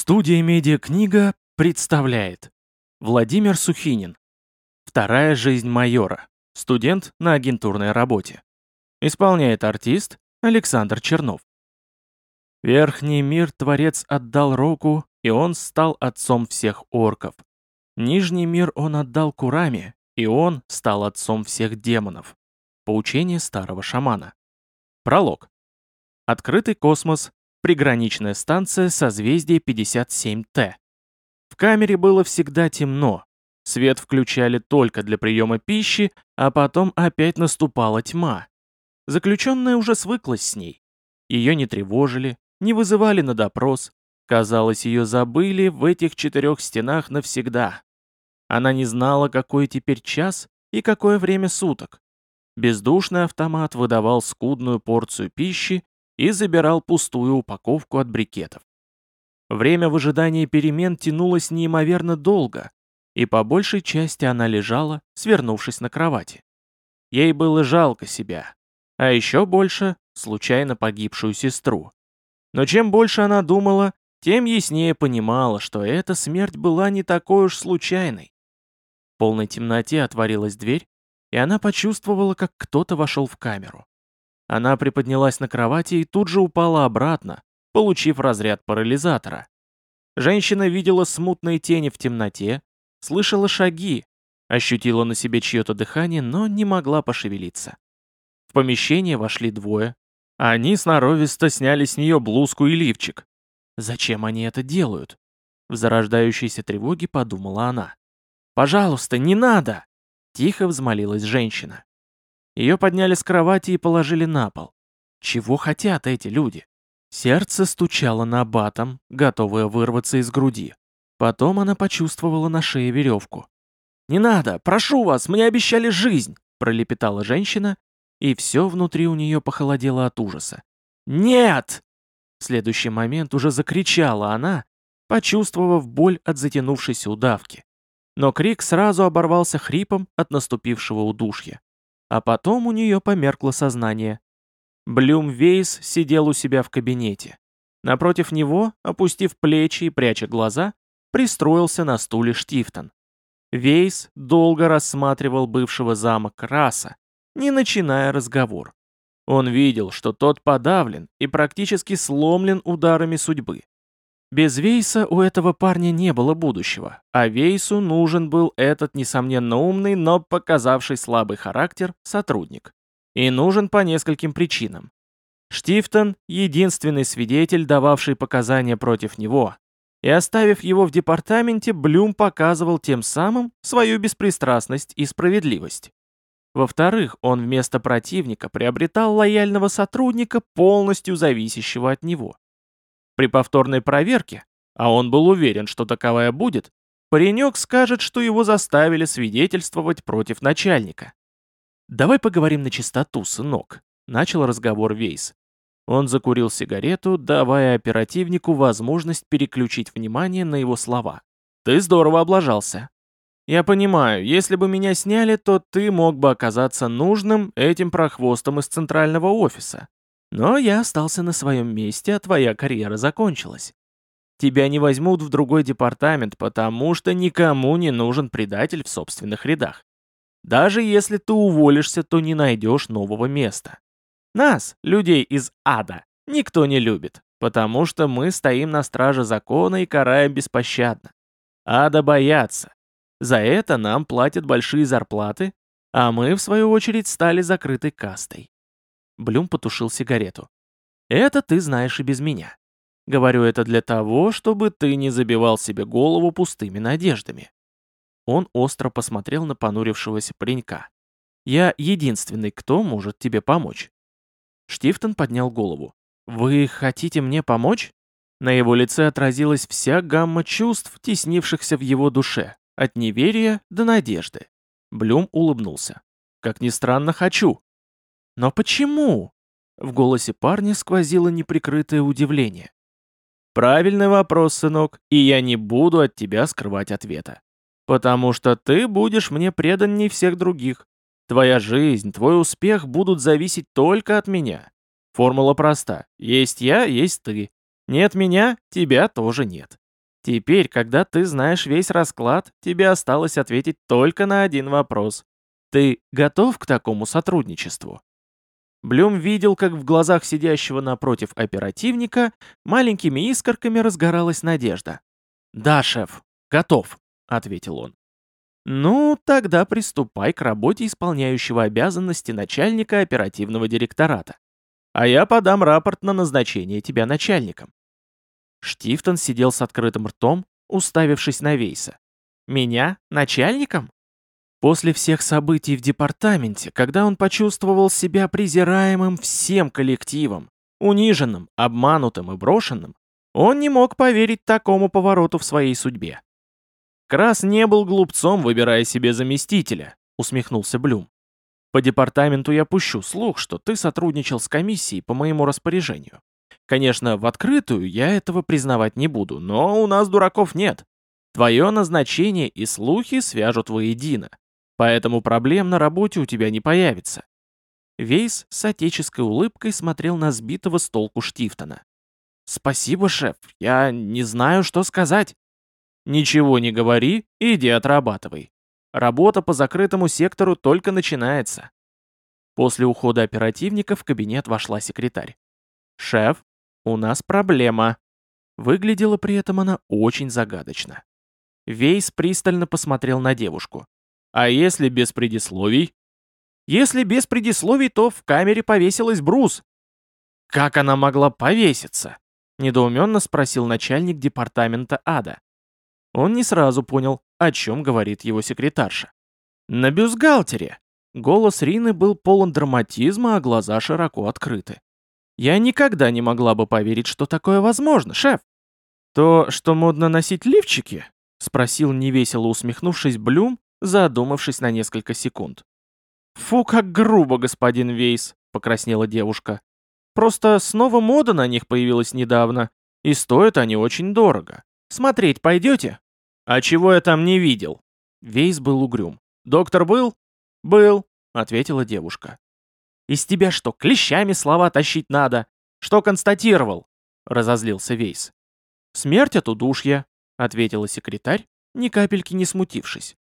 Студия «Медиакнига» представляет Владимир Сухинин Вторая жизнь майора. Студент на агентурной работе. Исполняет артист Александр Чернов. Верхний мир Творец отдал Року, и он стал отцом всех орков. Нижний мир он отдал Кураме, и он стал отцом всех демонов. Поучение старого шамана. Пролог. Открытый космос, приграничная станция созвездия 57Т. В камере было всегда темно. Свет включали только для приема пищи, а потом опять наступала тьма. Заключенная уже свыклась с ней. Ее не тревожили, не вызывали на допрос. Казалось, ее забыли в этих четырех стенах навсегда. Она не знала, какой теперь час и какое время суток. Бездушный автомат выдавал скудную порцию пищи и забирал пустую упаковку от брикетов. Время в ожидании перемен тянулось неимоверно долго, и по большей части она лежала, свернувшись на кровати. Ей было жалко себя, а еще больше — случайно погибшую сестру. Но чем больше она думала, тем яснее понимала, что эта смерть была не такой уж случайной. В полной темноте отворилась дверь, и она почувствовала, как кто-то вошел в камеру. Она приподнялась на кровати и тут же упала обратно, получив разряд парализатора. Женщина видела смутные тени в темноте, слышала шаги, ощутила на себе чье-то дыхание, но не могла пошевелиться. В помещение вошли двое. Они сноровисто сняли с нее блузку и лифчик. Зачем они это делают? В зарождающейся тревоге подумала она. «Пожалуйста, не надо!» Тихо взмолилась женщина. Ее подняли с кровати и положили на пол. Чего хотят эти люди? Сердце стучало на батом, готовое вырваться из груди. Потом она почувствовала на шее веревку. «Не надо! Прошу вас! Мне обещали жизнь!» пролепетала женщина, и все внутри у нее похолодело от ужаса. «Нет!» В следующий момент уже закричала она, почувствовав боль от затянувшейся удавки. Но крик сразу оборвался хрипом от наступившего удушья. А потом у нее померкло сознание. Блюм Вейс сидел у себя в кабинете. Напротив него, опустив плечи и пряча глаза, пристроился на стуле Штифтон. Вейс долго рассматривал бывшего зама Краса, не начиная разговор. Он видел, что тот подавлен и практически сломлен ударами судьбы. Без Вейса у этого парня не было будущего, а Вейсу нужен был этот, несомненно, умный, но показавший слабый характер сотрудник. И нужен по нескольким причинам. Штифтон — единственный свидетель, дававший показания против него, и оставив его в департаменте, Блюм показывал тем самым свою беспристрастность и справедливость. Во-вторых, он вместо противника приобретал лояльного сотрудника, полностью зависящего от него. При повторной проверке, а он был уверен, что таковая будет, паренек скажет, что его заставили свидетельствовать против начальника. «Давай поговорим на чистоту, сынок», — начал разговор Вейс. Он закурил сигарету, давая оперативнику возможность переключить внимание на его слова. «Ты здорово облажался. Я понимаю, если бы меня сняли, то ты мог бы оказаться нужным этим прохвостом из центрального офиса. Но я остался на своем месте, а твоя карьера закончилась. Тебя не возьмут в другой департамент, потому что никому не нужен предатель в собственных рядах. Даже если ты уволишься, то не найдешь нового места. Нас, людей из ада, никто не любит, потому что мы стоим на страже закона и караем беспощадно. Ада боятся. За это нам платят большие зарплаты, а мы, в свою очередь, стали закрытой кастой. Блюм потушил сигарету. «Это ты знаешь и без меня. Говорю это для того, чтобы ты не забивал себе голову пустыми надеждами». Он остро посмотрел на понурившегося паренька. «Я единственный, кто может тебе помочь». Штифтон поднял голову. «Вы хотите мне помочь?» На его лице отразилась вся гамма чувств, теснившихся в его душе, от неверия до надежды. Блюм улыбнулся. «Как ни странно, хочу. «Но почему?» В голосе парня сквозило неприкрытое удивление. «Правильный вопрос, сынок, и я не буду от тебя скрывать ответа. Потому что ты будешь мне преданней всех других. Твоя жизнь, твой успех будут зависеть только от меня. Формула проста. Есть я, есть ты. Нет меня, тебя тоже нет. Теперь, когда ты знаешь весь расклад, тебе осталось ответить только на один вопрос. Ты готов к такому сотрудничеству? Блюм видел, как в глазах сидящего напротив оперативника маленькими искорками разгоралась надежда. «Да, шеф, готов», — ответил он. «Ну, тогда приступай к работе исполняющего обязанности начальника оперативного директората. А я подам рапорт на назначение тебя начальником». Штифтон сидел с открытым ртом, уставившись на Вейса. «Меня? Начальником?» После всех событий в департаменте, когда он почувствовал себя презираемым всем коллективом, униженным, обманутым и брошенным, он не мог поверить такому повороту в своей судьбе. «Крас не был глупцом, выбирая себе заместителя», — усмехнулся Блюм. «По департаменту я пущу слух, что ты сотрудничал с комиссией по моему распоряжению. Конечно, в открытую я этого признавать не буду, но у нас дураков нет. Твое назначение и слухи свяжут воедино. Поэтому проблем на работе у тебя не появится. Вейс с отеческой улыбкой смотрел на сбитого с толку Штифтона. «Спасибо, шеф, я не знаю, что сказать». «Ничего не говори, иди отрабатывай. Работа по закрытому сектору только начинается». После ухода оперативника в кабинет вошла секретарь. «Шеф, у нас проблема». Выглядела при этом она очень загадочно. Вейс пристально посмотрел на девушку. А если без предисловий? Если без предисловий, то в камере повесилась Брус. Как она могла повеситься? Недоуменно спросил начальник департамента ада. Он не сразу понял, о чем говорит его секретарша. На бюстгальтере. Голос Рины был полон драматизма, а глаза широко открыты. Я никогда не могла бы поверить, что такое возможно, шеф. То, что модно носить лифчики? Спросил невесело усмехнувшись Блюм, задумавшись на несколько секунд. «Фу, как грубо, господин Вейс», — покраснела девушка. «Просто снова мода на них появилась недавно, и стоят они очень дорого. Смотреть пойдете?» «А чего я там не видел?» Вейс был угрюм. «Доктор был?» «Был», — ответила девушка. «Из тебя что, клещами слова тащить надо? Что констатировал?» — разозлился Вейс. «Смерть от удушья», — ответила секретарь, ни капельки не смутившись.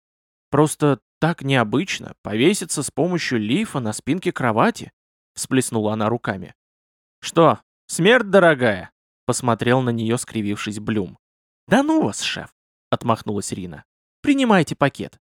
Просто так необычно повеситься с помощью лифа на спинке кровати, всплеснула она руками. Что, смерть дорогая? Посмотрел на нее, скривившись Блюм. Да ну вас, шеф, отмахнулась Рина. Принимайте пакет.